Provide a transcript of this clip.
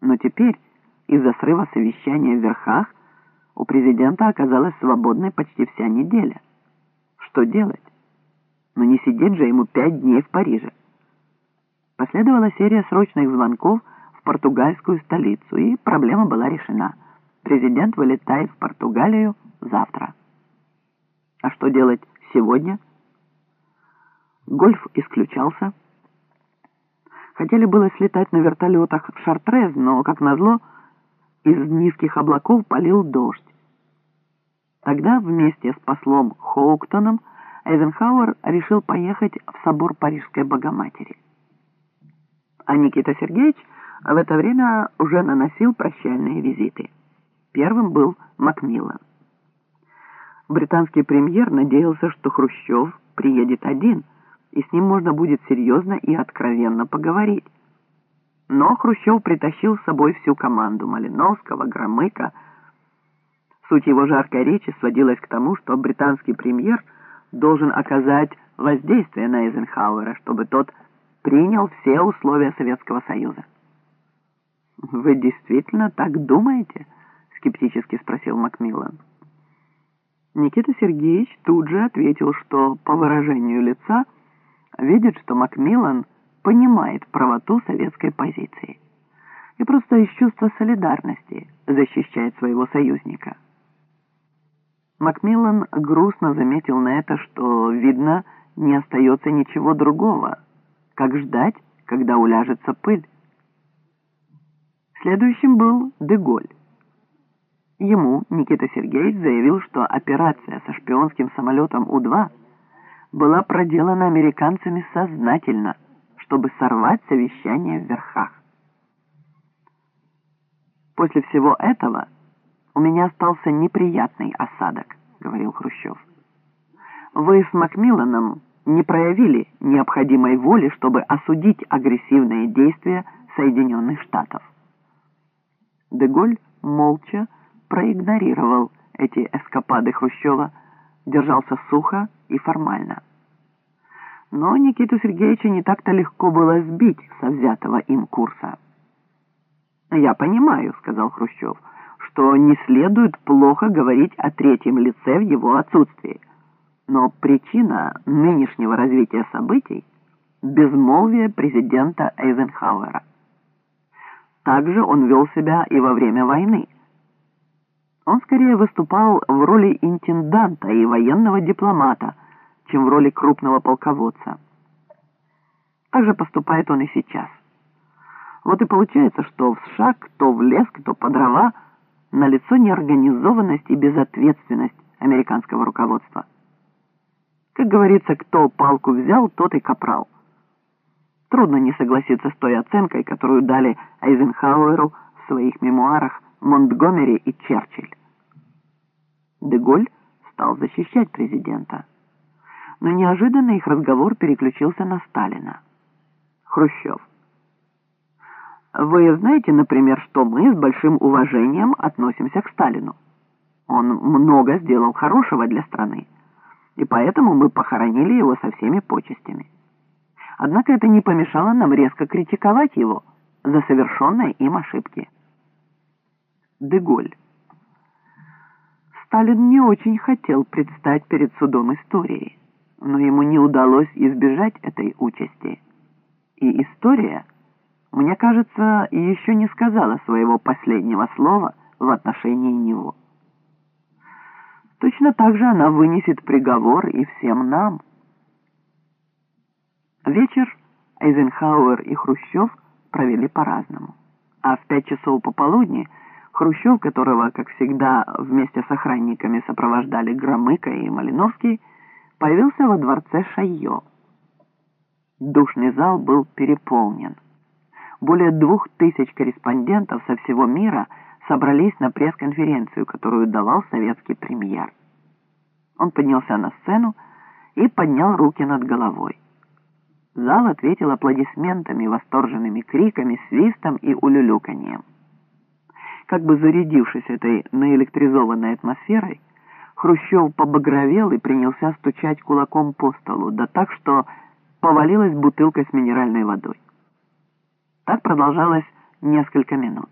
Но теперь, из-за срыва совещания в верхах, у президента оказалась свободной почти вся неделя. Что делать? Но не сидеть же ему пять дней в Париже. Последовала серия срочных звонков в португальскую столицу, и проблема была решена. Президент вылетает в Португалию завтра. А что делать сегодня? Гольф исключался. Хотели было слетать на вертолетах в Шартрез, но, как назло, из низких облаков полил дождь. Тогда вместе с послом Хоуктоном Эйзенхауэр решил поехать в собор Парижской Богоматери. А Никита Сергеевич в это время уже наносил прощальные визиты. Первым был Макмиллан. Британский премьер надеялся, что Хрущев приедет один, и с ним можно будет серьезно и откровенно поговорить. Но Хрущев притащил с собой всю команду Малиновского, Громыка. Суть его жаркой речи сводилась к тому, что британский премьер должен оказать воздействие на Эйзенхауэра, чтобы тот принял все условия Советского Союза. «Вы действительно так думаете?» — скептически спросил Макмиллан. Никита Сергеевич тут же ответил, что по выражению лица видит, что Макмиллан понимает правоту советской позиции и просто из чувства солидарности защищает своего союзника. Макмиллан грустно заметил на это, что, видно, не остается ничего другого, как ждать, когда уляжется пыль. Следующим был Деголь. Ему Никита Сергеевич заявил, что операция со шпионским самолетом У-2 была проделана американцами сознательно, чтобы сорвать совещание в верхах. После всего этого у меня остался неприятный осадок, говорил Хрущев. Вы с Макмилланом не проявили необходимой воли, чтобы осудить агрессивные действия Соединенных Штатов. Деголь молча проигнорировал эти эскапады Хрущева, держался сухо и формально. Но Никиту Сергеевича не так-то легко было сбить со взятого им курса. «Я понимаю», — сказал Хрущев, «что не следует плохо говорить о третьем лице в его отсутствии. Но причина нынешнего развития событий — безмолвие президента Эйзенхауэра. Также он вел себя и во время войны — он скорее выступал в роли интенданта и военного дипломата, чем в роли крупного полководца. Так же поступает он и сейчас. Вот и получается, что в шаг, то в лес, то по дрова налицо неорганизованность и безответственность американского руководства. Как говорится, кто палку взял, тот и капрал. Трудно не согласиться с той оценкой, которую дали Айзенхауэру в своих мемуарах Монтгомери и Черчилль. Деголь стал защищать президента. Но неожиданно их разговор переключился на Сталина. Хрущев. Вы знаете, например, что мы с большим уважением относимся к Сталину. Он много сделал хорошего для страны, и поэтому мы похоронили его со всеми почестями. Однако это не помешало нам резко критиковать его за совершенные им ошибки. Деголь. Сталин не очень хотел предстать перед судом истории, но ему не удалось избежать этой участи. И история, мне кажется, еще не сказала своего последнего слова в отношении него. Точно так же она вынесет приговор и всем нам. Вечер Эйзенхауэр и Хрущев провели по-разному. А в пять часов пополудни – Хрущев, которого, как всегда, вместе с охранниками сопровождали Громыко и Малиновский, появился во дворце Шайо. Душный зал был переполнен. Более двух тысяч корреспондентов со всего мира собрались на пресс-конференцию, которую давал советский премьер. Он поднялся на сцену и поднял руки над головой. Зал ответил аплодисментами, восторженными криками, свистом и улюлюканьем. Как бы зарядившись этой наэлектризованной атмосферой, Хрущев побагровел и принялся стучать кулаком по столу, да так, что повалилась бутылка с минеральной водой. Так продолжалось несколько минут.